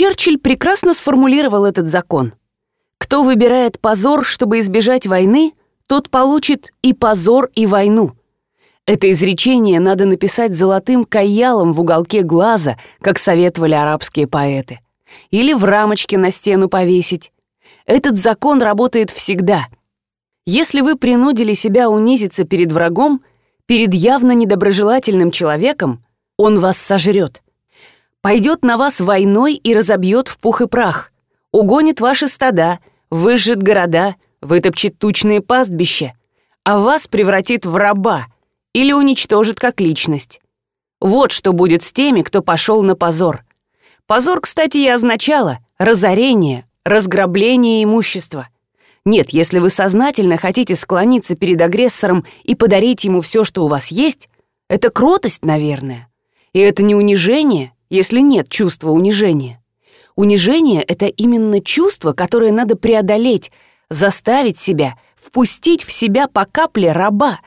Черчилль прекрасно сформулировал этот закон. Кто выбирает позор, чтобы избежать войны, тот получит и позор, и войну. Это изречение надо написать золотым каялом в уголке глаза, как советовали арабские поэты. Или в рамочке на стену повесить. Этот закон работает всегда. Если вы принудили себя унизиться перед врагом, перед явно недоброжелательным человеком, он вас сожрет. Пойдет на вас войной и разобьет в пух и прах. Угонит ваши стада, выжжет города, вытопчет тучные пастбища, а вас превратит в раба или уничтожит как личность. Вот что будет с теми, кто пошел на позор. Позор, кстати, и означало разорение, разграбление имущества — нет, если вы сознательно хотите склониться перед агрессором и подарить ему все, что у вас есть, это кротость, наверное. И это не унижение, если нет чувства унижения. Унижение — это именно чувство, которое надо преодолеть, заставить себя, впустить в себя по капле раба.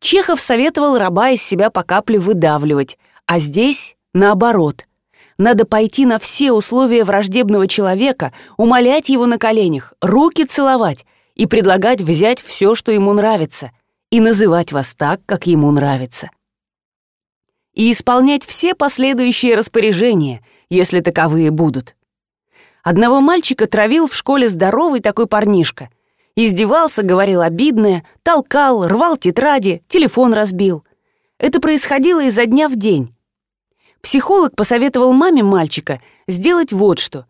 Чехов советовал раба из себя по капле выдавливать, а здесь наоборот — надо пойти на все условия враждебного человека, умолять его на коленях, руки целовать и предлагать взять все, что ему нравится, и называть вас так, как ему нравится. И исполнять все последующие распоряжения, если таковые будут. Одного мальчика травил в школе здоровый такой парнишка. Издевался, говорил обидное, толкал, рвал тетради, телефон разбил. Это происходило изо дня в день. Психолог посоветовал маме мальчика сделать вот что.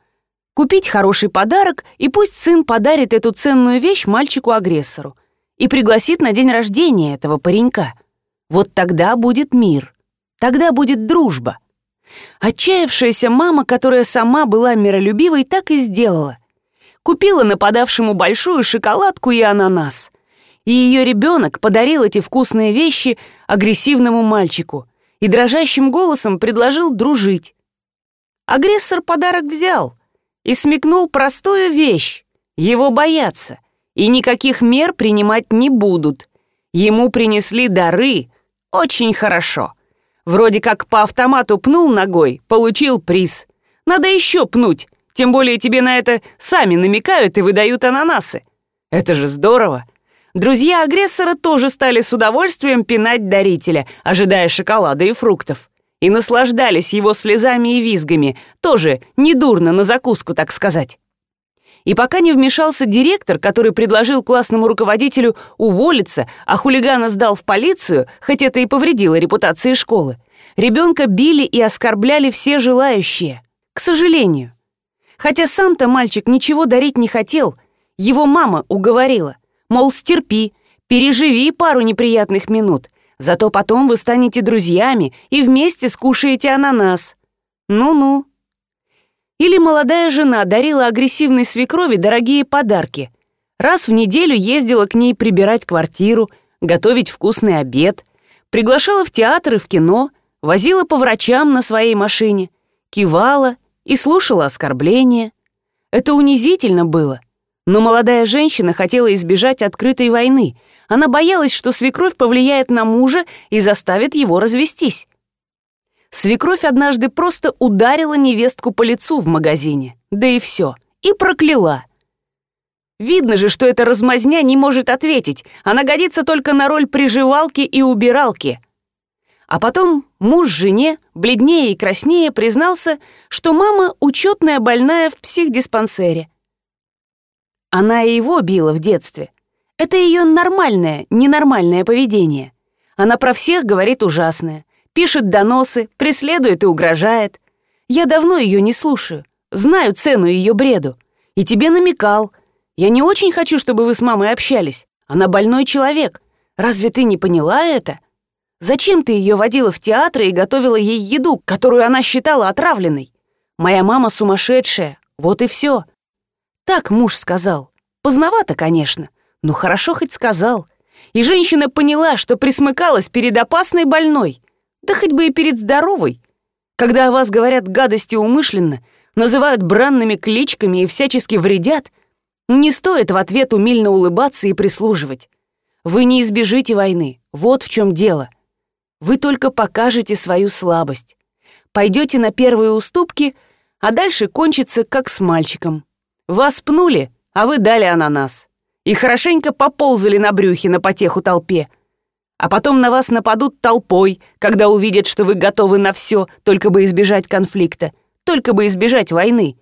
Купить хороший подарок, и пусть сын подарит эту ценную вещь мальчику-агрессору и пригласит на день рождения этого паренька. Вот тогда будет мир. Тогда будет дружба. Отчаявшаяся мама, которая сама была миролюбивой, так и сделала. Купила нападавшему большую шоколадку и ананас. И ее ребенок подарил эти вкусные вещи агрессивному мальчику, и дрожащим голосом предложил дружить. Агрессор подарок взял и смекнул простую вещь. Его боятся и никаких мер принимать не будут. Ему принесли дары. Очень хорошо. Вроде как по автомату пнул ногой, получил приз. Надо еще пнуть, тем более тебе на это сами намекают и выдают ананасы. Это же здорово. Друзья агрессора тоже стали с удовольствием пинать дарителя, ожидая шоколада и фруктов. И наслаждались его слезами и визгами, тоже недурно на закуску, так сказать. И пока не вмешался директор, который предложил классному руководителю уволиться, а хулигана сдал в полицию, хоть это и повредило репутации школы, ребенка били и оскорбляли все желающие. К сожалению. Хотя сам-то мальчик ничего дарить не хотел, его мама уговорила. Мол, стерпи, переживи пару неприятных минут, зато потом вы станете друзьями и вместе скушаете ананас. Ну-ну. Или молодая жена дарила агрессивной свекрови дорогие подарки. Раз в неделю ездила к ней прибирать квартиру, готовить вкусный обед, приглашала в театр и в кино, возила по врачам на своей машине, кивала и слушала оскорбления. Это унизительно было — но молодая женщина хотела избежать открытой войны. Она боялась, что свекровь повлияет на мужа и заставит его развестись. Свекровь однажды просто ударила невестку по лицу в магазине. Да и все. И прокляла. Видно же, что эта размазня не может ответить. Она годится только на роль приживалки и убиралки. А потом муж жене, бледнее и краснее, признался, что мама учетная больная в психдиспансере. Она и его била в детстве. Это ее нормальное, ненормальное поведение. Она про всех говорит ужасное, пишет доносы, преследует и угрожает. Я давно ее не слушаю, знаю цену ее бреду. И тебе намекал. Я не очень хочу, чтобы вы с мамой общались. Она больной человек. Разве ты не поняла это? Зачем ты ее водила в театр и готовила ей еду, которую она считала отравленной? Моя мама сумасшедшая, вот и все. Так муж сказал. Поздновато, конечно, но хорошо хоть сказал. И женщина поняла, что присмыкалась перед опасной больной, да хоть бы и перед здоровой. Когда о вас говорят гадости умышленно, называют бранными кличками и всячески вредят, не стоит в ответ умильно улыбаться и прислуживать. Вы не избежите войны, вот в чем дело. Вы только покажете свою слабость. Пойдете на первые уступки, А дальше кончится, как с мальчиком. Вас пнули, а вы дали ананас. И хорошенько поползали на брюхе на потеху толпе. А потом на вас нападут толпой, когда увидят, что вы готовы на все, только бы избежать конфликта, только бы избежать войны.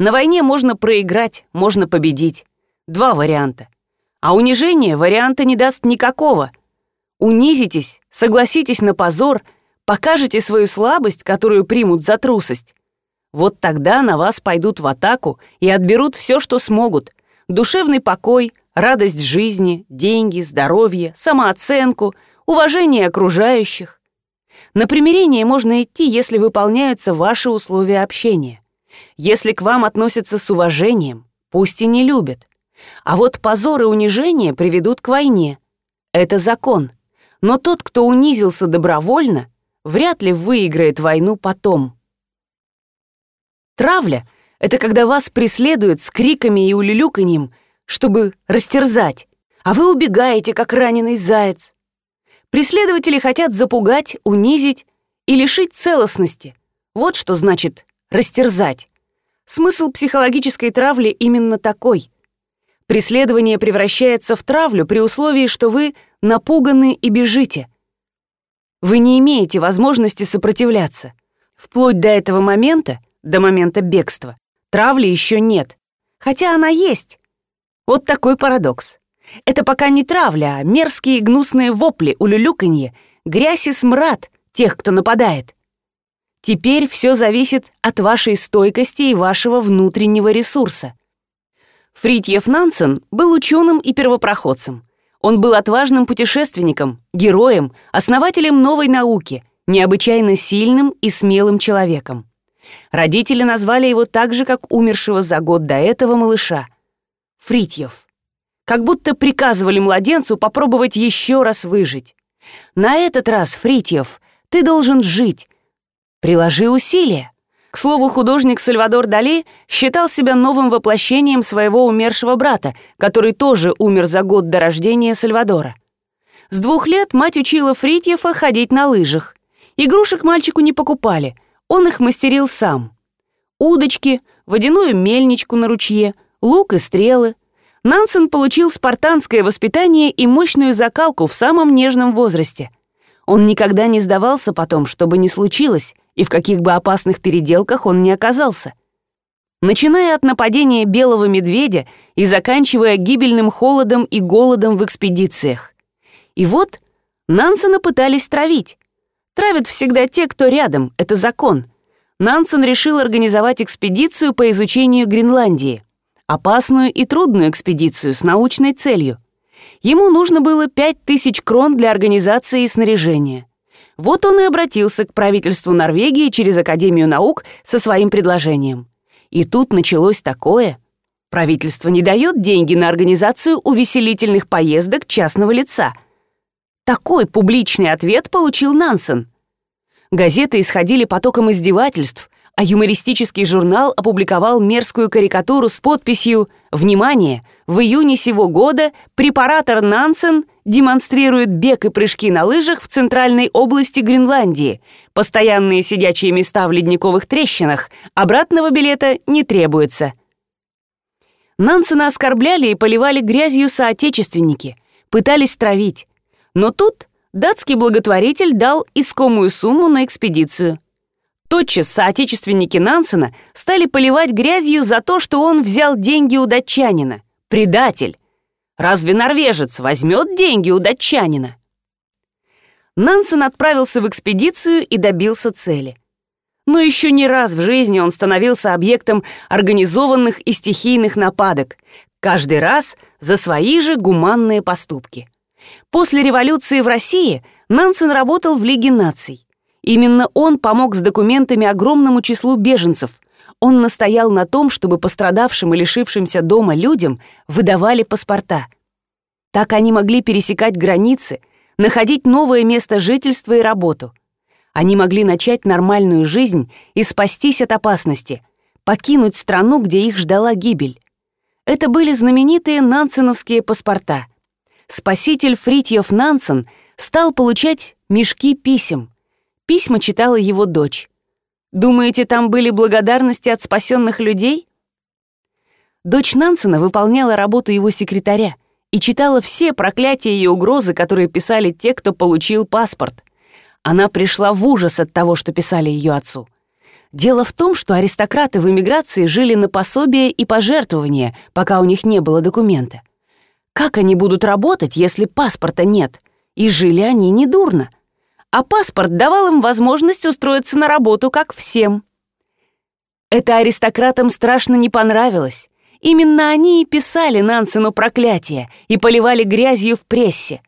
На войне можно проиграть, можно победить. Два варианта. А унижение варианта не даст никакого. Унизитесь, согласитесь на позор, покажете свою слабость, которую примут за трусость. Вот тогда на вас пойдут в атаку и отберут все, что смогут. Душевный покой, радость жизни, деньги, здоровье, самооценку, уважение окружающих. На примирение можно идти, если выполняются ваши условия общения. Если к вам относятся с уважением, пусть и не любят. А вот позор и унижение приведут к войне. Это закон. Но тот, кто унизился добровольно, вряд ли выиграет войну потом. Травля — это когда вас преследуют с криками и улюлюканьем, чтобы растерзать, а вы убегаете, как раненый заяц. Преследователи хотят запугать, унизить и лишить целостности. Вот что значит «растерзать». Смысл психологической травли именно такой. Преследование превращается в травлю при условии, что вы напуганы и бежите. Вы не имеете возможности сопротивляться. Вплоть до этого момента, до момента бегства, травли еще нет. Хотя она есть. Вот такой парадокс. Это пока не травля, а мерзкие гнусные вопли, улюлюканье, грязь и смрад тех, кто нападает. Теперь все зависит от вашей стойкости и вашего внутреннего ресурса. Фритьев Нансен был ученым и первопроходцем. Он был отважным путешественником, героем, основателем новой науки, необычайно сильным и смелым человеком. Родители назвали его так же, как умершего за год до этого малыша — Фритьев. Как будто приказывали младенцу попробовать еще раз выжить. На этот раз, Фритьев, ты должен жить, Приложи усилия. К слову, художник Сальвадор Дали считал себя новым воплощением своего умершего брата, который тоже умер за год до рождения Сальвадора. С двух лет мать учила Фритьефа ходить на лыжах. Игрушек мальчику не покупали, он их мастерил сам. Удочки, водяную мельничку на ручье, лук и стрелы. Нансен получил спартанское воспитание и мощную закалку в самом нежном возрасте. Он никогда не сдавался потом, чтобы не случилось, и в каких бы опасных переделках он ни оказался. Начиная от нападения белого медведя и заканчивая гибельным холодом и голодом в экспедициях. И вот Нансена пытались травить. Травят всегда те, кто рядом, это закон. Нансен решил организовать экспедицию по изучению Гренландии. Опасную и трудную экспедицию с научной целью. Ему нужно было 5000 крон для организации и снаряжения. Вот он и обратился к правительству Норвегии через Академию наук со своим предложением. И тут началось такое. Правительство не дает деньги на организацию увеселительных поездок частного лица. Такой публичный ответ получил Нансен. Газеты исходили потоком издевательств, а юмористический журнал опубликовал мерзкую карикатуру с подписью «Внимание! В июне сего года препаратор Нансен демонстрирует бег и прыжки на лыжах в центральной области Гренландии. Постоянные сидячие места в ледниковых трещинах. Обратного билета не требуется». Нансена оскорбляли и поливали грязью соотечественники, пытались травить. Но тут датский благотворитель дал искомую сумму на экспедицию – Тотчас соотечественники Нансена стали поливать грязью за то, что он взял деньги у датчанина. Предатель! Разве норвежец возьмет деньги у датчанина? Нансен отправился в экспедицию и добился цели. Но еще не раз в жизни он становился объектом организованных и стихийных нападок, каждый раз за свои же гуманные поступки. После революции в России Нансен работал в Лиге наций. Именно он помог с документами огромному числу беженцев. Он настоял на том, чтобы пострадавшим и лишившимся дома людям выдавали паспорта. Так они могли пересекать границы, находить новое место жительства и работу. Они могли начать нормальную жизнь и спастись от опасности, покинуть страну, где их ждала гибель. Это были знаменитые нансеновские паспорта. Спаситель Фритьев Нансен стал получать мешки писем, Письма читала его дочь. Думаете, там были благодарности от спасенных людей? Дочь Нансена выполняла работу его секретаря и читала все проклятия и угрозы, которые писали те, кто получил паспорт. Она пришла в ужас от того, что писали ее отцу. Дело в том, что аристократы в эмиграции жили на пособие и пожертвования, пока у них не было документа. Как они будут работать, если паспорта нет? И жили они недурно. А паспорт давал им возможность устроиться на работу, как всем. Это аристократам страшно не понравилось. Именно они и писали Нансену проклятие и поливали грязью в прессе.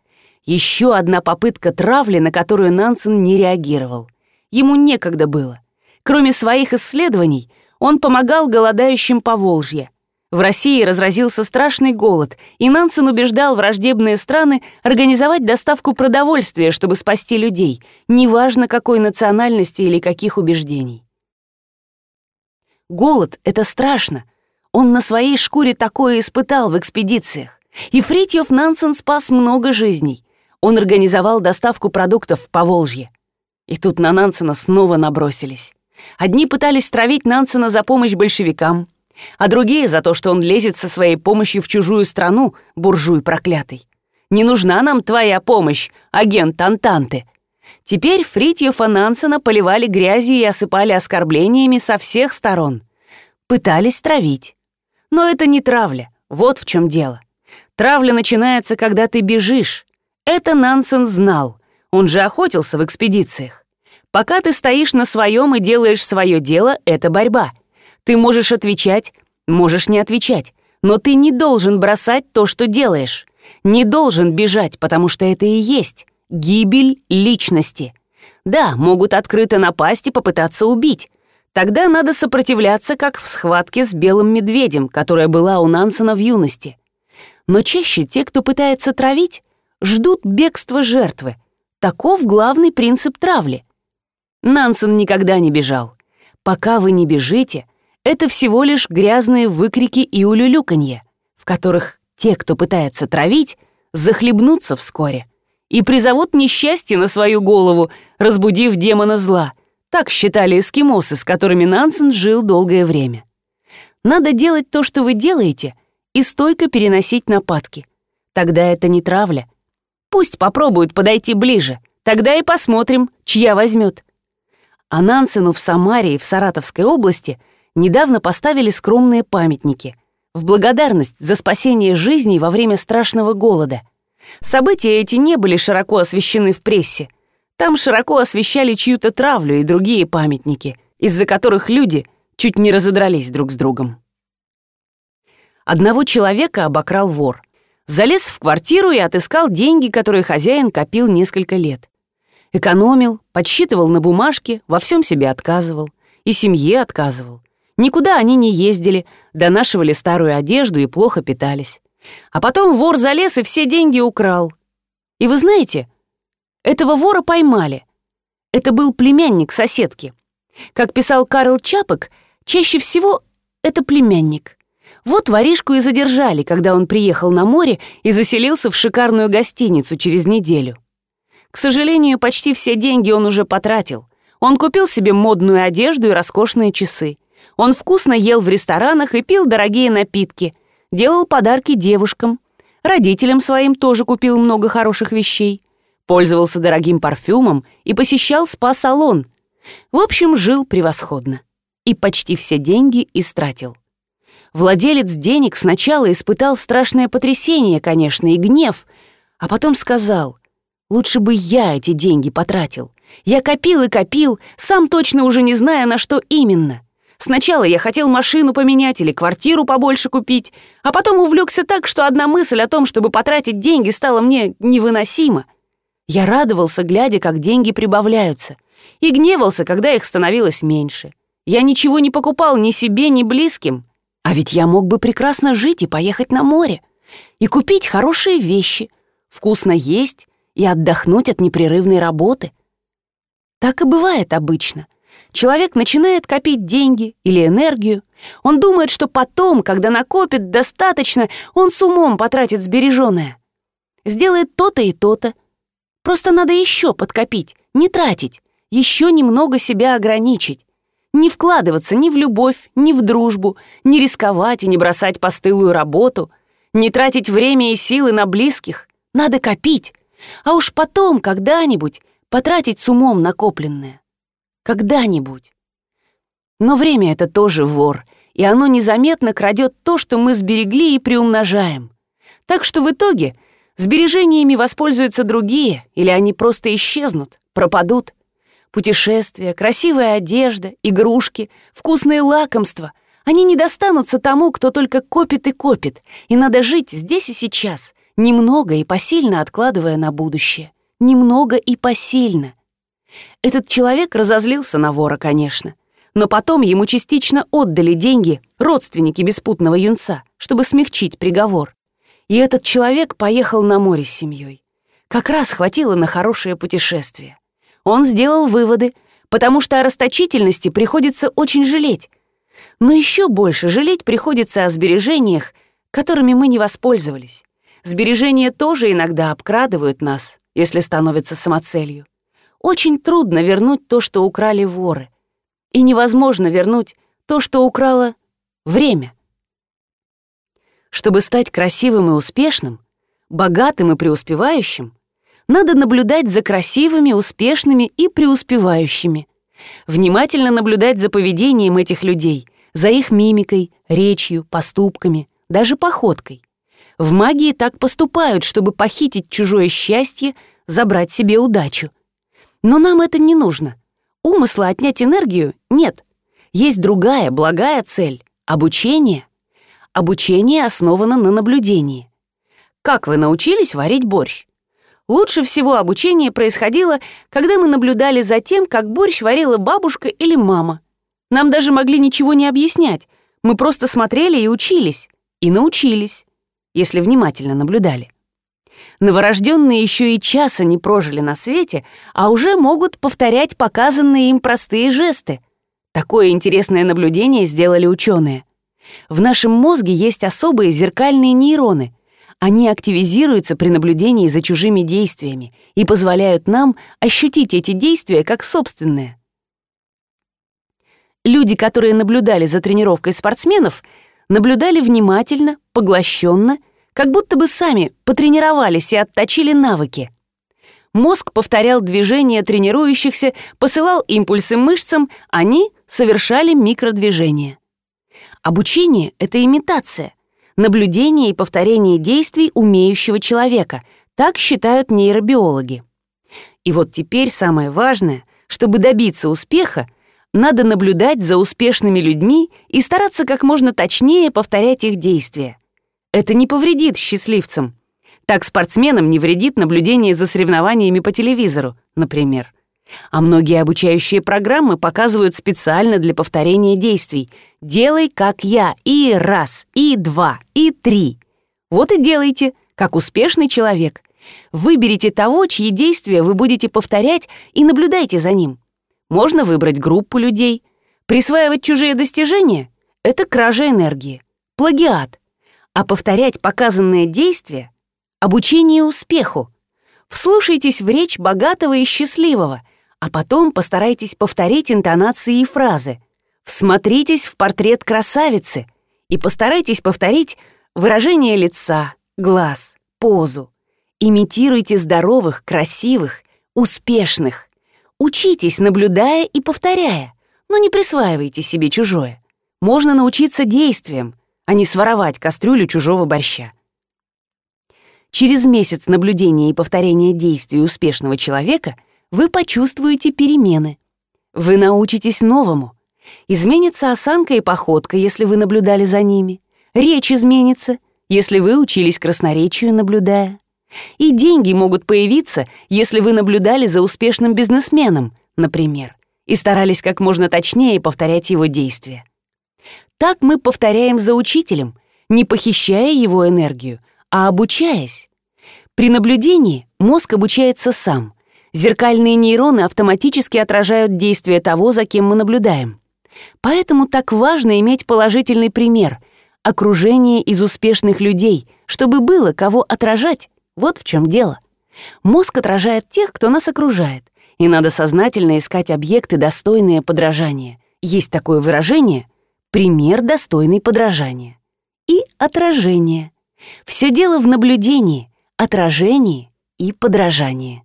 Еще одна попытка травли, на которую Нансен не реагировал. Ему некогда было. Кроме своих исследований, он помогал голодающим по Волжье. В России разразился страшный голод, и Нансен убеждал враждебные страны организовать доставку продовольствия, чтобы спасти людей, неважно какой национальности или каких убеждений. Голод — это страшно. Он на своей шкуре такое испытал в экспедициях. И Фритьев Нансен спас много жизней. Он организовал доставку продуктов в Поволжье. И тут на Нансена снова набросились. Одни пытались травить Нансена за помощь большевикам, а другие за то, что он лезет со своей помощью в чужую страну, буржуй проклятый. Не нужна нам твоя помощь, агент Антанты. Теперь Фритьёфа Нансена поливали грязью и осыпали оскорблениями со всех сторон. Пытались травить. Но это не травля, вот в чем дело. Травля начинается, когда ты бежишь. Это Нансен знал, он же охотился в экспедициях. Пока ты стоишь на своем и делаешь свое дело, это борьба — ты можешь отвечать, можешь не отвечать, но ты не должен бросать то, что делаешь. Не должен бежать, потому что это и есть гибель личности. Да, могут открыто напасть и попытаться убить. Тогда надо сопротивляться, как в схватке с белым медведем, которая была у Нансена в юности. Но чаще те, кто пытается травить, ждут бегства жертвы. Таков главный принцип травли. Нансен никогда не бежал. Пока вы не бежите, это всего лишь грязные выкрики и улюлюканье, в которых те, кто пытается травить, захлебнутся вскоре и призовут несчастье на свою голову, разбудив демона зла. Так считали эскимосы, с которыми Нансен жил долгое время. Надо делать то, что вы делаете, и стойко переносить нападки. Тогда это не травля. Пусть попробуют подойти ближе, тогда и посмотрим, чья возьмет. А Нансену в Самаре и в Саратовской области – недавно поставили скромные памятники в благодарность за спасение жизней во время страшного голода. События эти не были широко освещены в прессе. Там широко освещали чью-то травлю и другие памятники, из-за которых люди чуть не разодрались друг с другом. Одного человека обокрал вор. Залез в квартиру и отыскал деньги, которые хозяин копил несколько лет. Экономил, подсчитывал на бумажке, во всем себе отказывал. И семье отказывал. Никуда они не ездили, донашивали старую одежду и плохо питались. А потом вор залез и все деньги украл. И вы знаете, этого вора поймали. Это был племянник соседки. Как писал Карл Чапок, чаще всего это племянник. Вот воришку и задержали, когда он приехал на море и заселился в шикарную гостиницу через неделю. К сожалению, почти все деньги он уже потратил. Он купил себе модную одежду и роскошные часы. Он вкусно ел в ресторанах и пил дорогие напитки, делал подарки девушкам. Родителям своим тоже купил много хороших вещей. Пользовался дорогим парфюмом и посещал спа-салон. В общем, жил превосходно. И почти все деньги истратил. Владелец денег сначала испытал страшное потрясение, конечно, и гнев, а потом сказал, «Лучше бы я эти деньги потратил. Я копил и копил, сам точно уже не зная, на что именно. Сначала я хотел машину поменять или квартиру побольше купить, а потом увлекся так, что одна мысль о том, чтобы потратить деньги, стала мне невыносима. Я радовался, глядя, как деньги прибавляются, и гневался, когда их становилось меньше. Я ничего не покупал ни себе, ни близким. А ведь я мог бы прекрасно жить и поехать на море, и купить хорошие вещи, вкусно есть и отдохнуть от непрерывной работы. Так и бывает обычно. Человек начинает копить деньги или энергию. Он думает, что потом, когда накопит достаточно, он с умом потратит сбереженное. Сделает то-то и то-то. Просто надо еще подкопить, не тратить, еще немного себя ограничить. Не вкладываться ни в любовь, ни в дружбу, не рисковать и не бросать постылую работу, не тратить время и силы на близких. Надо копить, а уж потом, когда-нибудь, потратить с умом накопленное. Когда-нибудь. Но время — это тоже вор, и оно незаметно крадет то, что мы сберегли и приумножаем. Так что в итоге сбережениями воспользуются другие, или они просто исчезнут, пропадут. Путешествия, красивая одежда, игрушки, вкусные лакомства — они не достанутся тому, кто только копит и копит, и надо жить здесь и сейчас, немного и посильно откладывая на будущее. Немного и посильно. Этот человек разозлился на вора, конечно, но потом ему частично отдали деньги родственники беспутного юнца, чтобы смягчить приговор. И этот человек поехал на море с семьей. Как раз хватило на хорошее путешествие. Он сделал выводы, потому что о расточительности приходится очень жалеть. Но еще больше жалеть приходится о сбережениях, которыми мы не воспользовались. Сбережения тоже иногда обкрадывают нас, если становятся самоцелью. Очень трудно вернуть то, что украли воры. И невозможно вернуть то, что украло время. Чтобы стать красивым и успешным, богатым и преуспевающим, надо наблюдать за красивыми, успешными и преуспевающими. Внимательно наблюдать за поведением этих людей, за их мимикой, речью, поступками, даже походкой. В магии так поступают, чтобы похитить чужое счастье, забрать себе удачу. Но нам это не нужно. Умысла отнять энергию нет. Есть другая, благая цель — обучение. Обучение основано на наблюдении. Как вы научились варить борщ? Лучше всего обучение происходило, когда мы наблюдали за тем, как борщ варила бабушка или мама. Нам даже могли ничего не объяснять. Мы просто смотрели и учились. И научились если внимательно наблюдали. Новорожденные еще и часа не прожили на свете, а уже могут повторять показанные им простые жесты. Такое интересное наблюдение сделали ученые. В нашем мозге есть особые зеркальные нейроны. Они активизируются при наблюдении за чужими действиями и позволяют нам ощутить эти действия как собственные. Люди, которые наблюдали за тренировкой спортсменов, наблюдали внимательно, поглощенно, как будто бы сами потренировались и отточили навыки. Мозг повторял движения тренирующихся, посылал импульсы мышцам, они совершали микродвижения. Обучение — это имитация, наблюдение и повторение действий умеющего человека, так считают нейробиологи. И вот теперь самое важное, чтобы добиться успеха — надо наблюдать за успешными людьми и стараться как можно точнее повторять их действия. Это не повредит счастливцам. Так спортсменам не вредит наблюдение за соревнованиями по телевизору, например. А многие обучающие программы показывают специально для повторения действий. «Делай, как я, и раз, и два, и три». Вот и делайте, как успешный человек. Выберите того, чьи действия вы будете повторять, и наблюдайте за ним. Можно выбрать группу людей. Присваивать чужие достижения — это кража энергии, плагиат. А повторять показанные действия — обучение успеху. Вслушайтесь в речь богатого и счастливого, а потом постарайтесь повторить интонации и фразы. Всмотритесь в портрет красавицы и постарайтесь повторить выражение лица, глаз, позу. Имитируйте здоровых, красивых, успешных. Учитесь, наблюдая и повторяя, но не присваивайте себе чужое. Можно научиться действиям, а не своровать кастрюлю чужого борща. Через месяц наблюдения и повторения действий успешного человека вы почувствуете перемены. Вы научитесь новому. Изменится осанка и походка, если вы наблюдали за ними. Речь изменится, если вы учились красноречию, наблюдая. И деньги могут появиться, если вы наблюдали за успешным бизнесменом, например, и старались как можно точнее повторять его действия. Так мы повторяем за учителем, не похищая его энергию, а обучаясь. При наблюдении мозг обучается сам. Зеркальные нейроны автоматически отражают действия того, за кем мы наблюдаем. Поэтому так важно иметь положительный пример, окружение из успешных людей, чтобы было кого отражать вот в чем дело. Мозг отражает тех, кто нас окружает, и надо сознательно искать объекты, достойные подражания, Есть такое выражение «пример, достойный подражания». И отражение. Все дело в наблюдении, отражении и подражании.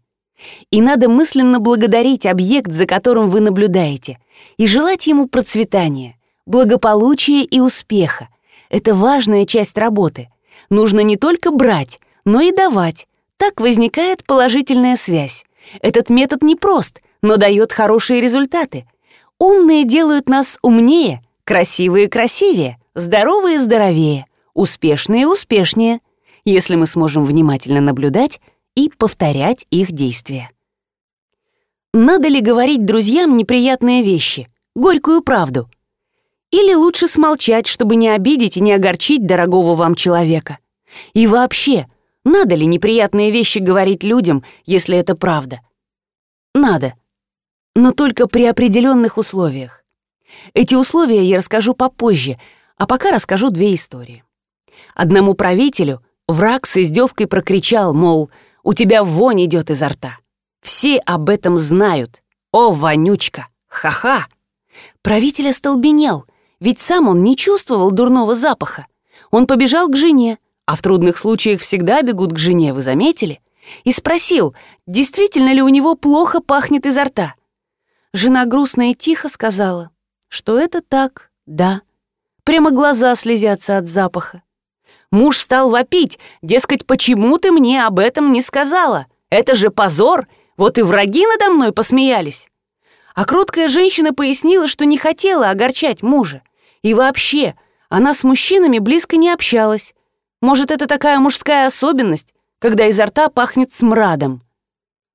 И надо мысленно благодарить объект, за которым вы наблюдаете, и желать ему процветания, благополучия и успеха. Это важная часть работы. Нужно не только брать, но и давать. Так возникает положительная связь. Этот метод непрост, но дает хорошие результаты. Умные делают нас умнее, красивые красивее, здоровые здоровее, успешные успешнее, если мы сможем внимательно наблюдать и повторять их действия. Надо ли говорить друзьям неприятные вещи, горькую правду? Или лучше смолчать, чтобы не обидеть и не огорчить дорогого вам человека? И вообще, надо ли неприятные вещи говорить людям, если это правда? Надо. Но только при определенных условиях. Эти условия я расскажу попозже, а пока расскажу две истории. Одному правителю враг с издевкой прокричал, мол, «У тебя вонь идет изо рта». Все об этом знают. О, вонючка! Ха-ха! Правитель остолбенел, ведь сам он не чувствовал дурного запаха. Он побежал к жене, а в трудных случаях всегда бегут к жене, вы заметили? И спросил, действительно ли у него плохо пахнет изо рта. Жена грустно и тихо сказала, что это так, да. Прямо глаза слезятся от запаха. Муж стал вопить, дескать, почему ты мне об этом не сказала? Это же позор, вот и враги надо мной посмеялись. А кроткая женщина пояснила, что не хотела огорчать мужа. И вообще, она с мужчинами близко не общалась. Может, это такая мужская особенность, когда изо рта пахнет смрадом.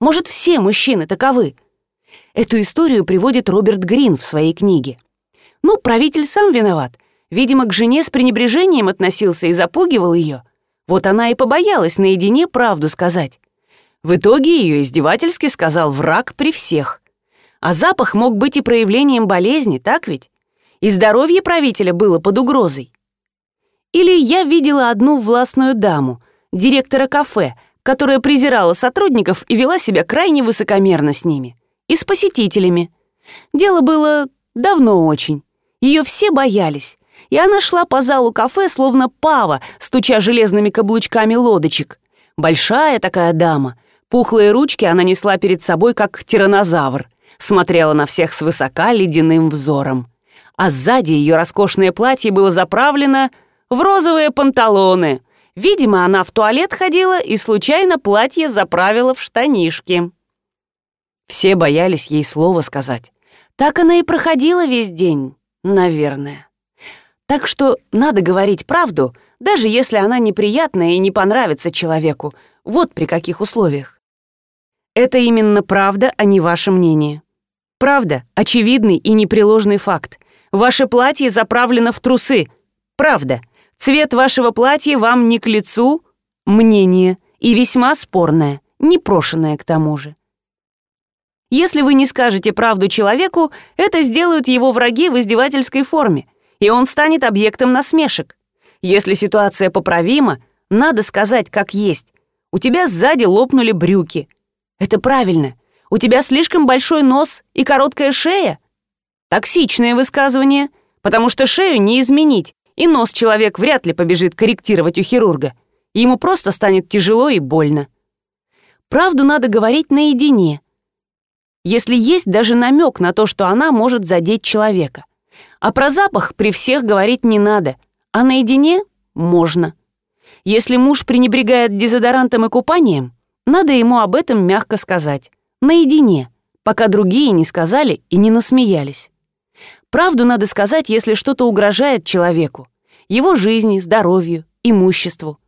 Может, все мужчины таковы. Эту историю приводит Роберт Грин в своей книге. Ну, правитель сам виноват. Видимо, к жене с пренебрежением относился и запугивал ее. Вот она и побоялась наедине правду сказать. В итоге ее издевательски сказал враг при всех. А запах мог быть и проявлением болезни, так ведь? И здоровье правителя было под угрозой. Или я видела одну властную даму, директора кафе, которая презирала сотрудников и вела себя крайне высокомерно с ними. И с посетителями. Дело было давно очень. Ее все боялись и она шла по залу кафе, словно пава, стуча железными каблучками лодочек. Большая такая дама. Пухлые ручки она несла перед собой, как тиранозавр. Смотрела на всех свысока ледяным взором. А сзади ее роскошное платье было заправлено в розовые панталоны. Видимо, она в туалет ходила и случайно платье заправила в штанишки. Все боялись ей слово сказать. Так она и проходила весь день, наверное. Так что надо говорить правду, даже если она неприятная и не понравится человеку. Вот при каких условиях. Это именно правда, а не ваше мнение. Правда — очевидный и непреложный факт. Ваше платье заправлено в трусы. Правда. Цвет вашего платья вам не к лицу. Мнение. И весьма спорное, непрошенное к тому же. Если вы не скажете правду человеку, это сделают его враги в издевательской форме и он станет объектом насмешек. Если ситуация поправима, надо сказать, как есть. У тебя сзади лопнули брюки. Это правильно. У тебя слишком большой нос и короткая шея. Токсичное высказывание, потому что шею не изменить, и нос человек вряд ли побежит корректировать у хирурга. Ему просто станет тяжело и больно. Правду надо говорить наедине, если есть даже намек на то, что она может задеть человека. А про запах при всех говорить не надо, а наедине можно. Если муж пренебрегает дезодорантом и купанием, надо ему об этом мягко сказать. Наедине, пока другие не сказали и не насмеялись. Правду надо сказать, если что-то угрожает человеку, его жизни, здоровью, имуществу.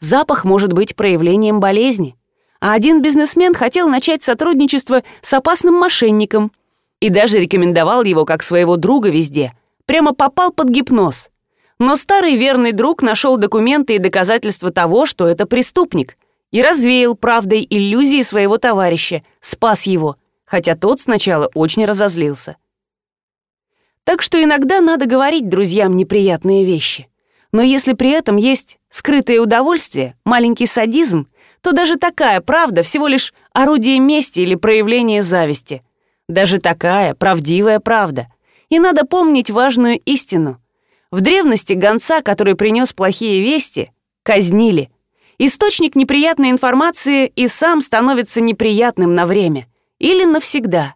Запах может быть проявлением болезни. А один бизнесмен хотел начать сотрудничество с опасным мошенником и даже рекомендовал его как своего друга везде – прямо попал под гипноз. Но старый верный друг нашел документы и доказательства того, что это преступник, и развеял правдой иллюзии своего товарища, спас его, хотя тот сначала очень разозлился. Так что иногда надо говорить друзьям неприятные вещи. Но если при этом есть скрытое удовольствие, маленький садизм, то даже такая правда всего лишь орудие мести или проявление зависти. Даже такая правдивая правда — И надо помнить важную истину. В древности гонца, который принес плохие вести, казнили. Источник неприятной информации и сам становится неприятным на время. Или навсегда.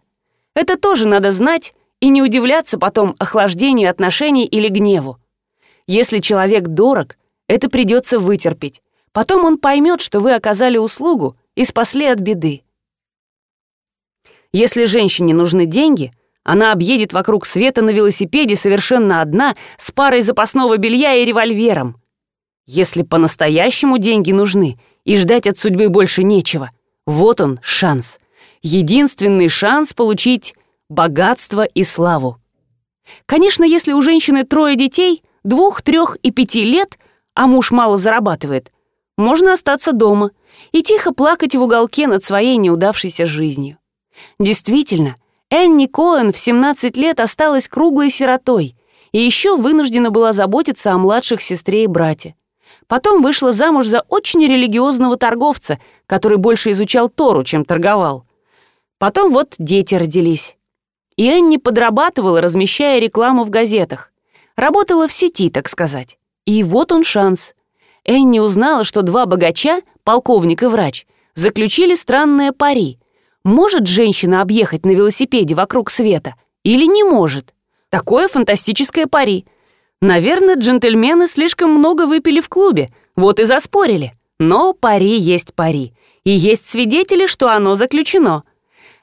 Это тоже надо знать и не удивляться потом охлаждению отношений или гневу. Если человек дорог, это придется вытерпеть. Потом он поймет, что вы оказали услугу и спасли от беды. Если женщине нужны деньги, она объедет вокруг света на велосипеде совершенно одна, с парой запасного белья и револьвером. Если по-настоящему деньги нужны и ждать от судьбы больше нечего, вот он шанс. Единственный шанс получить богатство и славу. Конечно, если у женщины трое детей, двух, трех и пяти лет, а муж мало зарабатывает, можно остаться дома и тихо плакать в уголке над своей неудавшейся жизнью. Действительно, Энни Коэн в 17 лет осталась круглой сиротой и еще вынуждена была заботиться о младших сестре и брате. Потом вышла замуж за очень религиозного торговца, который больше изучал Тору, чем торговал. Потом вот дети родились. И Энни подрабатывала, размещая рекламу в газетах. Работала в сети, так сказать. И вот он шанс. Энни узнала, что два богача, полковник и врач, заключили странное пари. Может женщина объехать на велосипеде вокруг света или не может? Такое фантастическое пари. Наверное, джентльмены слишком много выпили в клубе, вот и заспорили. Но пари есть пари. И есть свидетели, что оно заключено.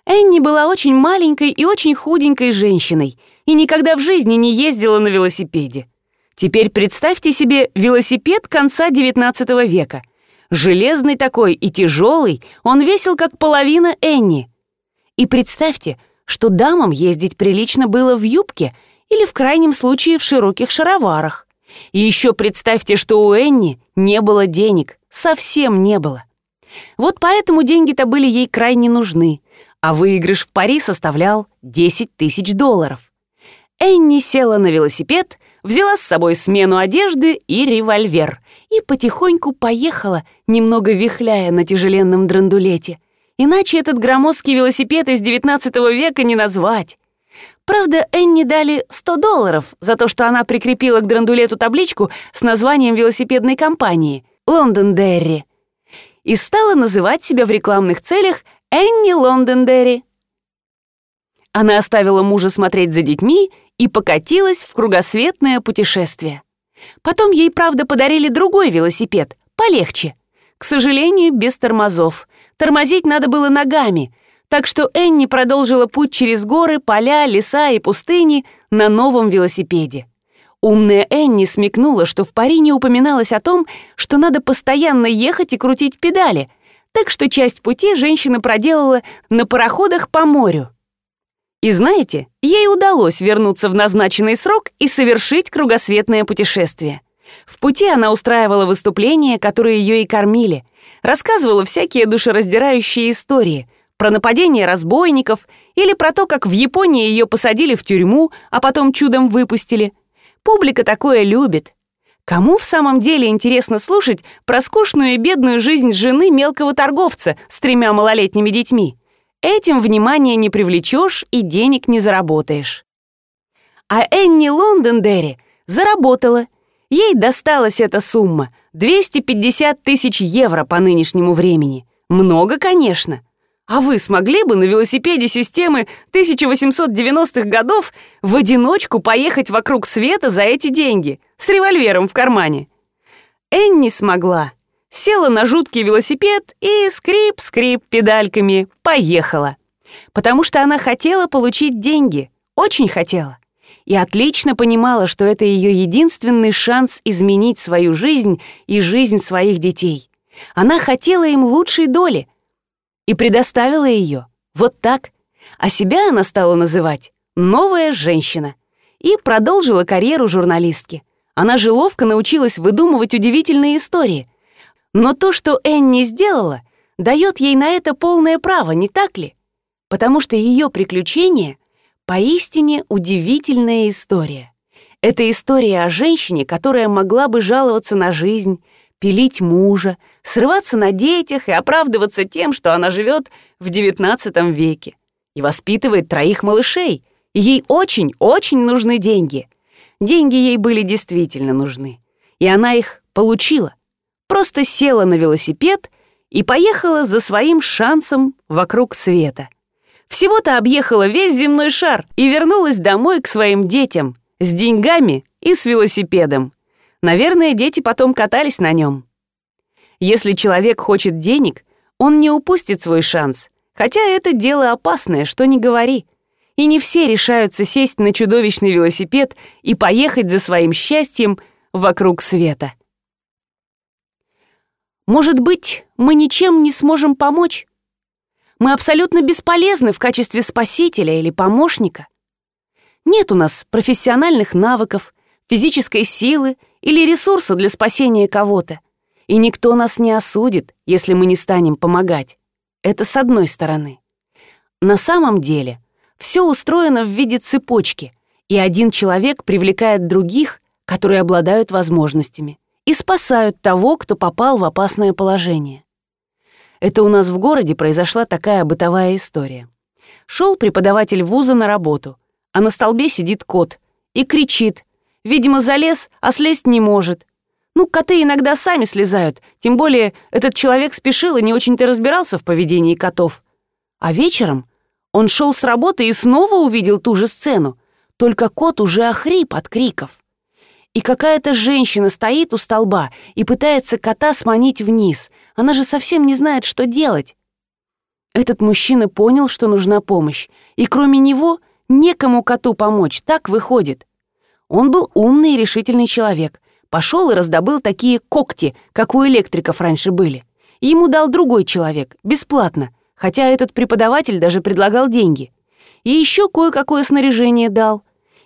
Энни была очень маленькой и очень худенькой женщиной и никогда в жизни не ездила на велосипеде. Теперь представьте себе велосипед конца XIX века. Железный такой и тяжелый, он весил как половина Энни. И представьте, что дамам ездить прилично было в юбке или в крайнем случае в широких шароварах. И еще представьте, что у Энни не было денег, совсем не было. Вот поэтому деньги-то были ей крайне нужны, а выигрыш в пари составлял 10 тысяч долларов. Энни села на велосипед, взяла с собой смену одежды и револьвер и потихоньку поехала, немного вихляя на тяжеленном драндулете. Иначе этот громоздкий велосипед из 19 века не назвать. Правда, Энни дали 100 долларов за то, что она прикрепила к драндулету табличку с названием велосипедной компании «Лондон Дерри» и стала называть себя в рекламных целях Энни Лондондерри. Она оставила мужа смотреть за детьми и покатилась в кругосветное путешествие. Потом ей, правда, подарили другой велосипед, полегче. К сожалению, без тормозов. Тормозить надо было ногами, так что Энни продолжила путь через горы, поля, леса и пустыни на новом велосипеде. Умная Энни смекнула, что в пари не упоминалось о том, что надо постоянно ехать и крутить педали — так что часть пути женщина проделала на пароходах по морю. И знаете, ей удалось вернуться в назначенный срок и совершить кругосветное путешествие. В пути она устраивала выступления, которые ее и кормили, рассказывала всякие душераздирающие истории про нападение разбойников или про то, как в Японии ее посадили в тюрьму, а потом чудом выпустили. Публика такое любит. Кому в самом деле интересно слушать про скучную и бедную жизнь жены мелкого торговца с тремя малолетними детьми? Этим внимания не привлечешь и денег не заработаешь. А Энни Лондондерри заработала. Ей досталась эта сумма — 250 тысяч евро по нынешнему времени. Много, конечно. А вы смогли бы на велосипеде системы 1890-х годов в одиночку поехать вокруг света за эти деньги, с револьвером в кармане? Энни смогла. Села на жуткий велосипед и скрип-скрип педальками поехала. Потому что она хотела получить деньги, очень хотела. И отлично понимала, что это ее единственный шанс изменить свою жизнь и жизнь своих детей. Она хотела им лучшей доли — и предоставила ее. Вот так. А себя она стала называть «новая женщина» и продолжила карьеру журналистки. Она же ловко научилась выдумывать удивительные истории. Но то, что Энни сделала, дает ей на это полное право, не так ли? Потому что ее приключение — поистине удивительная история. Это история о женщине, которая могла бы жаловаться на жизнь, пилить мужа, срываться на детях и оправдываться тем, что она живет в XIX веке и воспитывает троих малышей, Ей очень-очень нужны деньги. Деньги ей были действительно нужны. И она их получила. Просто села на велосипед и поехала за своим шансом вокруг света. Всего-то объехала весь земной шар и вернулась домой к своим детям с деньгами и с велосипедом. Наверное, дети потом катались на нем. Если человек хочет денег, он не упустит свой шанс, хотя это дело опасное, что не говори. И не все решаются сесть на чудовищный велосипед и поехать за своим счастьем вокруг света. Может быть, мы ничем не сможем помочь? Мы абсолютно бесполезны в качестве спасителя или помощника. Нет у нас профессиональных навыков, физической силы или ресурса для спасения кого-то. И никто нас не осудит, если мы не станем помогать. Это с одной стороны. На самом деле все устроено в виде цепочки, и один человек привлекает других, которые обладают возможностями, и спасают того, кто попал в опасное положение. Это у нас в городе произошла такая бытовая история. Шел преподаватель вуза на работу, а на столбе сидит кот и кричит. Видимо, залез, а слезть не может. Ну, коты иногда сами слезают, тем более этот человек спешил и не очень-то разбирался в поведении котов. А вечером он шел с работы и снова увидел ту же сцену, только кот уже охрип от криков. И какая-то женщина стоит у столба и пытается кота сманить вниз. Она же совсем не знает, что делать. Этот мужчина понял, что нужна помощь, и кроме него некому коту помочь, так выходит. Он был умный и решительный человек. Пошел и раздобыл такие когти, как у электриков раньше были. ему дал другой человек, бесплатно, хотя этот преподаватель даже предлагал деньги. И еще кое-какое снаряжение дал.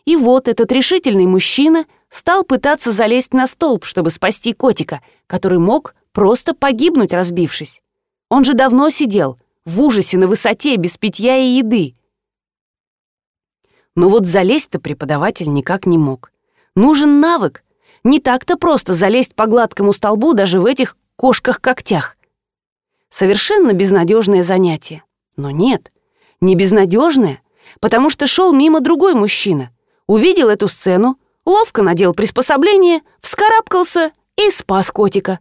И вот этот решительный мужчина — стал пытаться залезть на столб, чтобы спасти котика, который мог просто погибнуть, разбившись. Он же давно сидел, в ужасе, на высоте, без питья и еды. Но вот залезть-то преподаватель никак не мог. Нужен навык. Не так-то просто залезть по гладкому столбу даже в этих кошках-когтях. Совершенно безнадежное занятие. Но нет, не безнадежное, потому что шел мимо другой мужчина. Увидел эту сцену, ловко надел приспособление, вскарабкался и спас котика.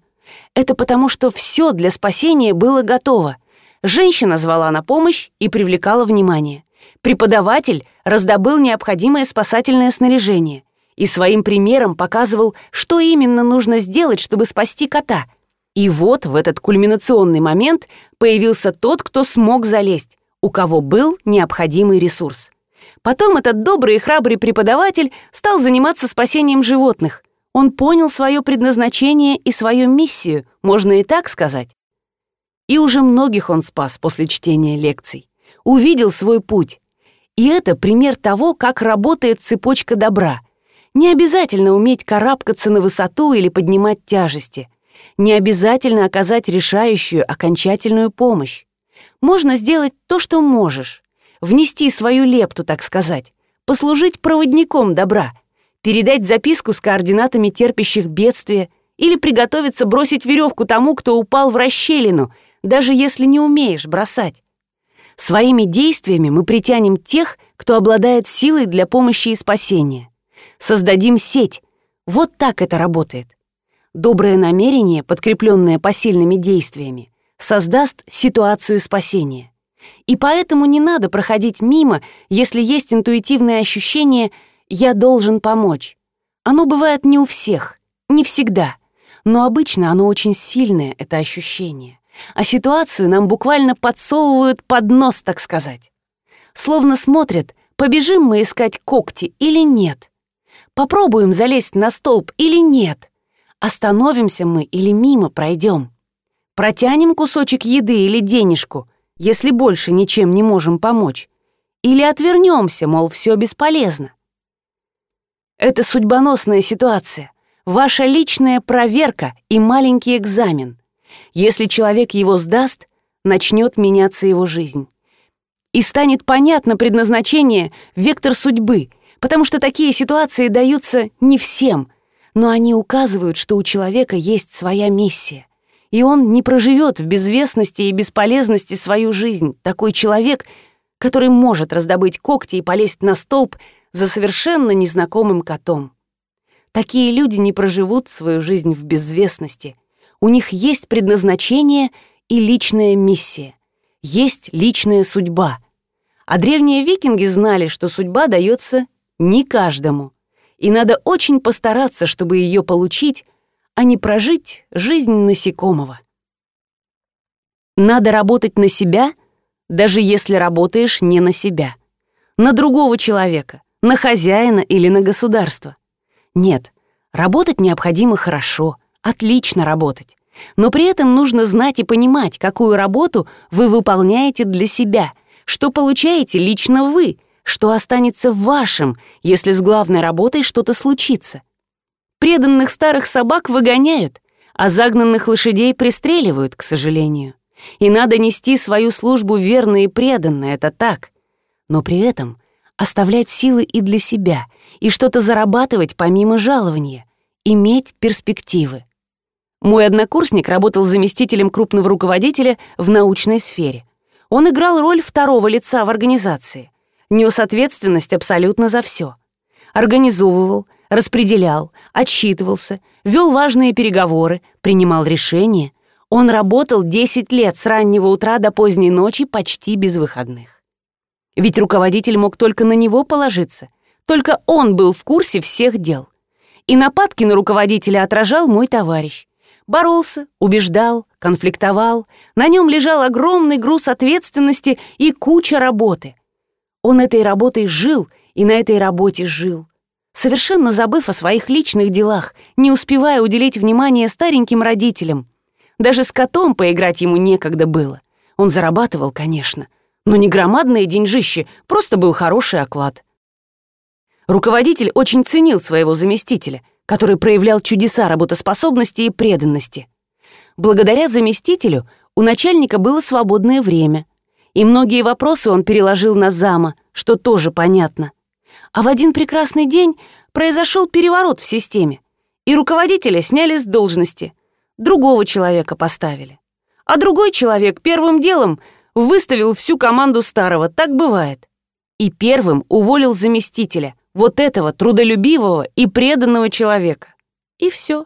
Это потому, что все для спасения было готово. Женщина звала на помощь и привлекала внимание. Преподаватель раздобыл необходимое спасательное снаряжение и своим примером показывал, что именно нужно сделать, чтобы спасти кота. И вот в этот кульминационный момент появился тот, кто смог залезть, у кого был необходимый ресурс. Потом этот добрый и храбрый преподаватель стал заниматься спасением животных. Он понял свое предназначение и свою миссию, можно и так сказать. И уже многих он спас после чтения лекций. Увидел свой путь. И это пример того, как работает цепочка добра. Не обязательно уметь карабкаться на высоту или поднимать тяжести. Не обязательно оказать решающую, окончательную помощь. Можно сделать то, что можешь внести свою лепту, так сказать, послужить проводником добра, передать записку с координатами терпящих бедствия или приготовиться бросить веревку тому, кто упал в расщелину, даже если не умеешь бросать. Своими действиями мы притянем тех, кто обладает силой для помощи и спасения. Создадим сеть. Вот так это работает. Доброе намерение, подкрепленное посильными действиями, создаст ситуацию спасения. И поэтому не надо проходить мимо, если есть интуитивное ощущение «я должен помочь». Оно бывает не у всех, не всегда, но обычно оно очень сильное, это ощущение. А ситуацию нам буквально подсовывают под нос, так сказать. Словно смотрят, побежим мы искать когти или нет. Попробуем залезть на столб или нет. Остановимся мы или мимо пройдем. Протянем кусочек еды или денежку — если больше ничем не можем помочь, или отвернемся, мол, все бесполезно. Это судьбоносная ситуация, ваша личная проверка и маленький экзамен. Если человек его сдаст, начнет меняться его жизнь. И станет понятно предназначение, вектор судьбы, потому что такие ситуации даются не всем, но они указывают, что у человека есть своя миссия и он не проживет в безвестности и бесполезности свою жизнь. Такой человек который может раздобыть когти и полезть на столб за совершенно незнакомым котом. Такие люди не проживут свою жизнь в безвестности. У них есть предназначение и личная миссия. Есть личная судьба. А древние викинги знали, что судьба дается не каждому. И надо очень постараться, чтобы ее получить, а не прожить жизнь насекомого. Надо работать на себя, даже если работаешь не на себя. На другого человека, на хозяина или на государство. Нет, работать необходимо хорошо, отлично работать. Но при этом нужно знать и понимать, какую работу вы выполняете для себя, что получаете лично вы, что останется вашим, если с главной работой что-то случится. Преданных старых собак выгоняют, а загнанных лошадей пристреливают, к сожалению. И надо нести свою службу верно и преданно, это так. Но при этом оставлять силы и для себя, и что-то зарабатывать помимо жалования, иметь перспективы. Мой однокурсник работал заместителем крупного руководителя в научной сфере. Он играл роль второго лица в организации, нес ответственность абсолютно за все. Организовывал, распределял, отчитывался, вел важные переговоры, принимал решения. Он работал 10 лет с раннего утра до поздней ночи почти без выходных. Ведь руководитель мог только на него положиться. Только он был в курсе всех дел. И нападки на руководителя отражал мой товарищ. Боролся, убеждал, конфликтовал. На нем лежал огромный груз ответственности и куча работы. Он этой работой жил и на этой работе жил. Совершенно забыв о своих личных делах, не успевая уделить внимание стареньким родителям. Даже с котом поиграть ему некогда было. Он зарабатывал, конечно, но не громадные деньжищи, просто был хороший оклад. Руководитель очень ценил своего заместителя, который проявлял чудеса работоспособности и преданности. Благодаря заместителю у начальника было свободное время, и многие вопросы он переложил на зама, что тоже понятно. А в один прекрасный день произошел переворот в системе, и руководителя сняли с должности, другого человека поставили. А другой человек первым делом выставил всю команду старого, так бывает. И первым уволил заместителя, вот этого трудолюбивого и преданного человека. И все.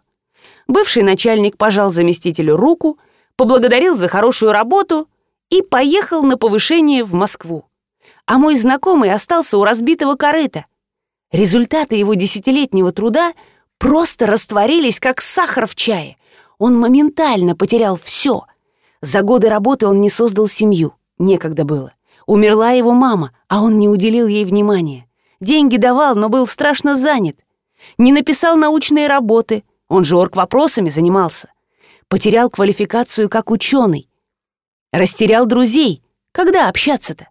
Бывший начальник пожал заместителю руку, поблагодарил за хорошую работу и поехал на повышение в Москву. А мой знакомый остался у разбитого корыта. Результаты его десятилетнего труда просто растворились, как сахар в чае. Он моментально потерял все, за годы работы он не создал семью, некогда было. Умерла его мама, а он не уделил ей внимания. Деньги давал, но был страшно занят. Не написал научные работы, он же орг вопросами занимался. Потерял квалификацию как ученый. Растерял друзей. Когда общаться-то?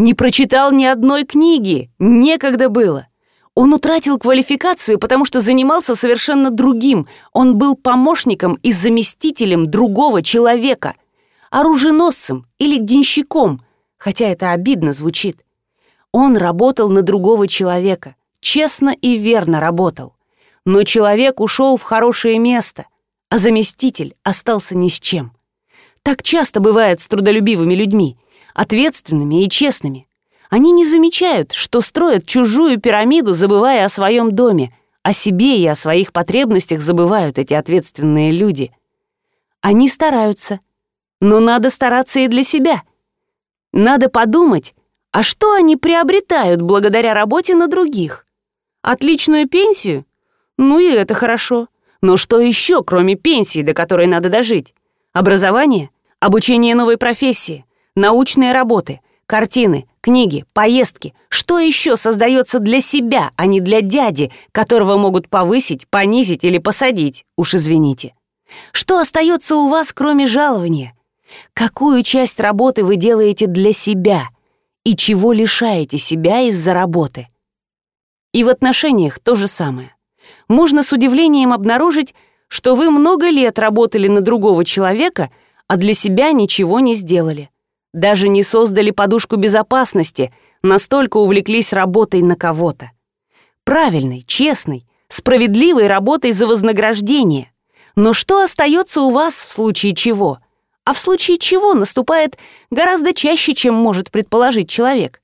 Не прочитал ни одной книги, некогда было. Он утратил квалификацию, потому что занимался совершенно другим. Он был помощником и заместителем другого человека, оруженосцем или денщиком, хотя это обидно звучит. Он работал на другого человека, честно и верно работал. Но человек ушел в хорошее место, а заместитель остался ни с чем. Так часто бывает с трудолюбивыми людьми, ответственными и честными. Они не замечают, что строят чужую пирамиду, забывая о своем доме, о себе и о своих потребностях забывают эти ответственные люди. Они стараются, но надо стараться и для себя. Надо подумать, а что они приобретают благодаря работе на других? Отличную пенсию? Ну и это хорошо. Но что еще, кроме пенсии, до которой надо дожить? Образование? Обучение новой профессии? Научные работы? Картины? книги, поездки. Что еще создается для себя, а не для дяди, которого могут повысить, понизить или посадить, уж извините? Что остается у вас, кроме жалования? Какую часть работы вы делаете для себя? И чего лишаете себя из-за работы? И в отношениях то же самое. Можно с удивлением обнаружить, что вы много лет работали на другого человека, а для себя ничего не сделали. Даже не создали подушку безопасности, настолько увлеклись работой на кого-то. Правильной, честной, справедливой работой за вознаграждение. Но что остается у вас в случае чего? а в случае чего наступает гораздо чаще, чем может предположить человек.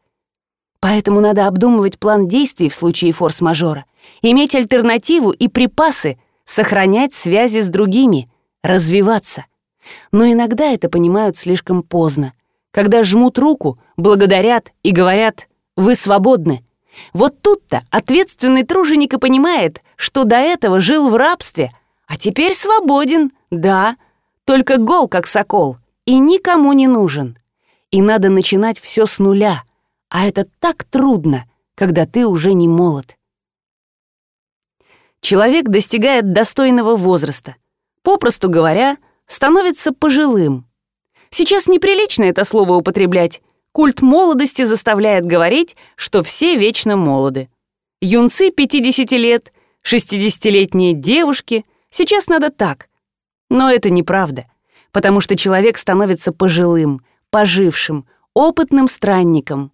Поэтому надо обдумывать план действий в случае форс-мажора, иметь альтернативу и припасы, сохранять связи с другими, развиваться. Но иногда это понимают слишком поздно, когда жмут руку, благодарят и говорят «Вы свободны». Вот тут-то ответственный труженик и понимает, что до этого жил в рабстве, а теперь свободен, да, только гол, как сокол, и никому не нужен. И надо начинать все с нуля, а это так трудно, когда ты уже не молод. Человек достигает достойного возраста, попросту говоря, становится пожилым. Сейчас неприлично это слово употреблять. Культ молодости заставляет говорить, что все вечно молоды. Юнцы 50 лет, 60-летние девушки. Сейчас надо так. Но это неправда, потому что человек становится пожилым, пожившим, опытным странником.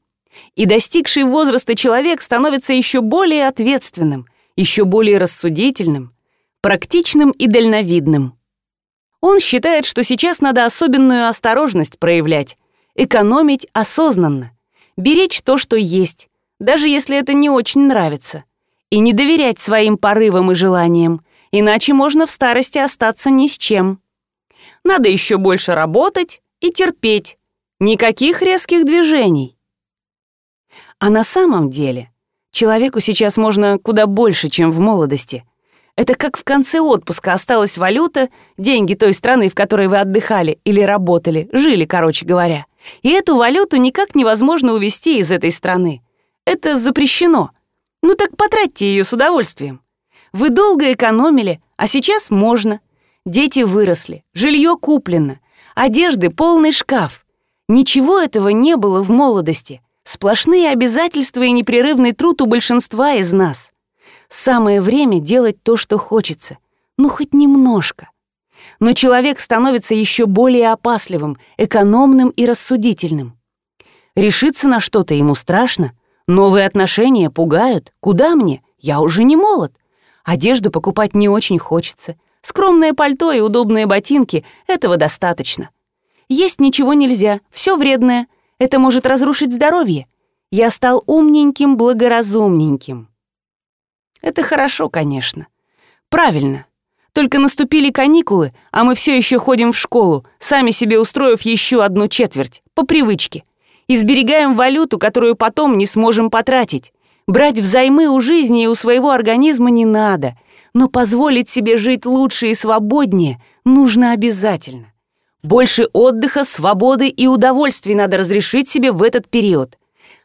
И достигший возраста человек становится еще более ответственным, еще более рассудительным, практичным и дальновидным. Он считает, что сейчас надо особенную осторожность проявлять, экономить осознанно, беречь то, что есть, даже если это не очень нравится, и не доверять своим порывам и желаниям, иначе можно в старости остаться ни с чем. Надо еще больше работать и терпеть, никаких резких движений. А на самом деле человеку сейчас можно куда больше, чем в молодости – это как в конце отпуска осталась валюта, деньги той страны, в которой вы отдыхали или работали, жили, короче говоря. И эту валюту никак невозможно увезти из этой страны. Это запрещено. Ну так потратьте ее с удовольствием. Вы долго экономили, а сейчас можно. Дети выросли, жилье куплено, одежды полный шкаф. Ничего этого не было в молодости. Сплошные обязательства и непрерывный труд у большинства из нас. Самое время делать то, что хочется. Ну, хоть немножко. Но человек становится еще более опасливым, экономным и рассудительным. Решиться на что-то ему страшно. Новые отношения пугают. Куда мне? Я уже не молод. Одежду покупать не очень хочется. Скромное пальто и удобные ботинки — этого достаточно. Есть ничего нельзя, все вредное. Это может разрушить здоровье. Я стал умненьким, благоразумненьким. Это хорошо, конечно. Правильно. Только наступили каникулы, а мы все еще ходим в школу, сами себе устроив еще одну четверть, по привычке. И сберегаем валюту, которую потом не сможем потратить. Брать взаймы у жизни и у своего организма не надо, но позволить себе жить лучше и свободнее нужно обязательно. Больше отдыха, свободы и удовольствий надо разрешить себе в этот период.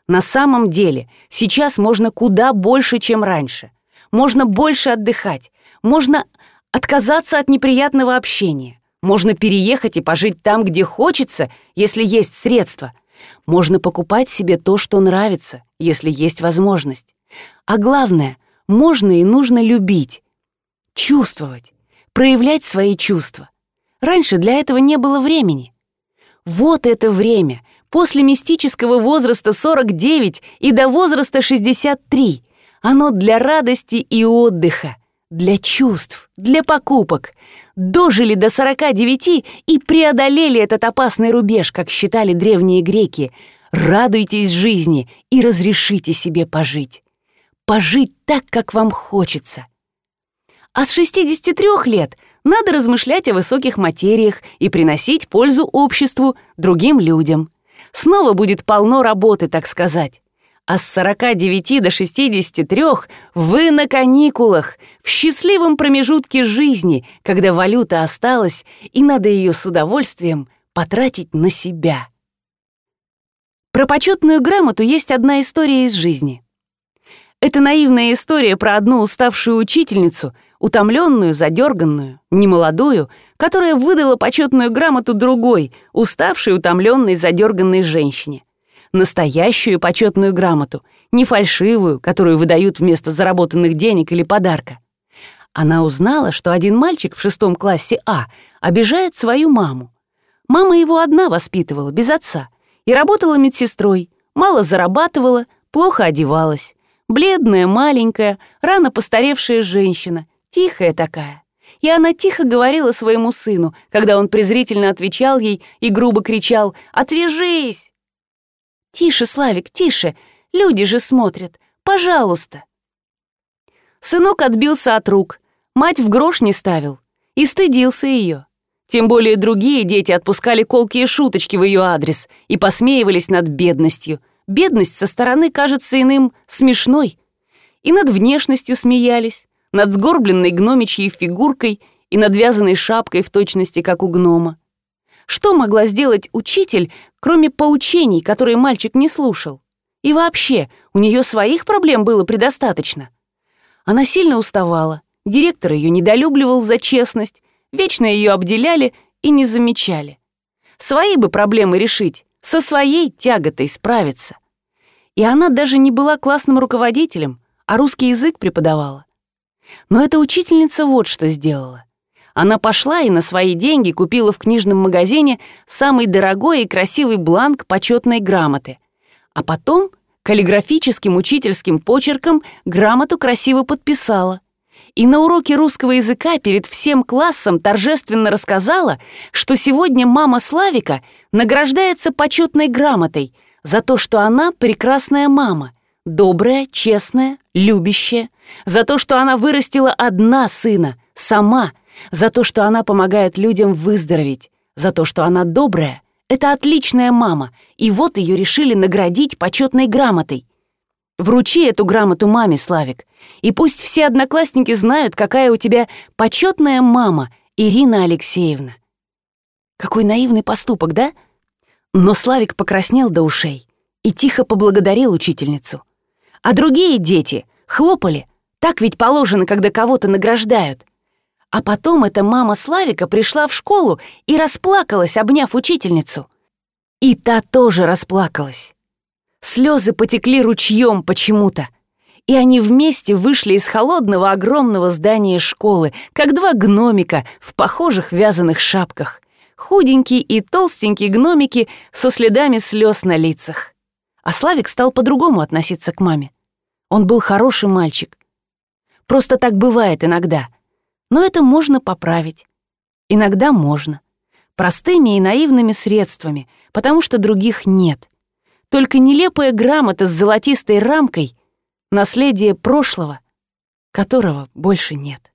На самом деле, сейчас можно куда больше, чем раньше можно больше отдыхать, можно отказаться от неприятного общения, можно переехать и пожить там, где хочется, если есть средства. Можно покупать себе то, что нравится, если есть возможность. А главное, можно и нужно любить, чувствовать, проявлять свои чувства. Раньше для этого не было времени. Вот это время, после мистического возраста 49 и до возраста 63. Оно для радости и отдыха, для чувств, для покупок. Дожили до 49 и преодолели этот опасный рубеж, как считали древние греки. Радуйтесь жизни и разрешите себе пожить. Пожить так, как вам хочется. А с 63 лет надо размышлять о высоких материях и приносить пользу обществу, другим людям. Снова будет полно работы, так сказать а с 49 до 63 вы на каникулах, в счастливом промежутке жизни, когда валюта осталась, и надо ее с удовольствием потратить на себя. Про почетную грамоту есть одна история из жизни. Это наивная история про одну уставшую учительницу, утомленную, задерганную, немолодую, которая выдала почетную грамоту другой, уставшей, утомленной, задерганной женщине настоящую почетную грамоту, не фальшивую, которую выдают вместо заработанных денег или подарка. Она узнала, что один мальчик в шестом классе А обижает свою маму. Мама его одна воспитывала, без отца, и работала медсестрой, мало зарабатывала, плохо одевалась. Бледная, маленькая, рано постаревшая женщина, тихая такая. И она тихо говорила своему сыну, когда он презрительно отвечал ей и грубо кричал «Отвяжись!» «Тише, Славик, тише! Люди же смотрят! Пожалуйста!» Сынок отбился от рук, мать в грош не ставил и стыдился ее. Тем более другие дети отпускали колкие шуточки в ее адрес и посмеивались над бедностью. Бедность со стороны кажется иным смешной. И над внешностью смеялись, над сгорбленной гномичьей фигуркой и над вязаной шапкой в точности, как у гнома. Что могла сделать учитель, кроме поучений, которые мальчик не слушал? И вообще, у нее своих проблем было предостаточно. Она сильно уставала, директор ее недолюбливал за честность, вечно ее обделяли и не замечали. Свои бы проблемы решить, со своей тяготой справиться. И она даже не была классным руководителем, а русский язык преподавала. Но эта учительница вот что сделала. Она пошла и на свои деньги купила в книжном магазине самый дорогой и красивый бланк почетной грамоты, а потом каллиграфическим учительским почерком грамоту красиво подписала. И на уроке русского языка перед всем классом торжественно рассказала, что сегодня мама Славика награждается почетной грамотой за то, что она прекрасная мама, добрая, честная, любящая, за то, что она вырастила одна сына, сама, за то, что она помогает людям выздороветь, за то, что она добрая, это отличная мама, и вот ее решили наградить почетной грамотой. Вручи эту грамоту маме, Славик, и пусть все одноклассники знают, какая у тебя почетная мама, Ирина Алексеевна. Какой наивный поступок, да? Но Славик покраснел до ушей и тихо поблагодарил учительницу. А другие дети хлопали, так ведь положено, когда кого-то награждают. А потом эта мама Славика пришла в школу и расплакалась, обняв учительницу. И та тоже расплакалась. Слезы потекли ручьем почему-то и они вместе вышли из холодного огромного здания школы, как два гномика в похожих вязаных шапках. Худенькие и толстенькие гномики со следами слез на лицах. А Славик стал по-другому относиться к маме. Он был хороший мальчик. Просто так бывает иногда. Но это можно поправить. Иногда можно. Простыми и наивными средствами, потому что других нет. Только нелепая грамота с золотистой рамкой наследие прошлого, которого больше нет.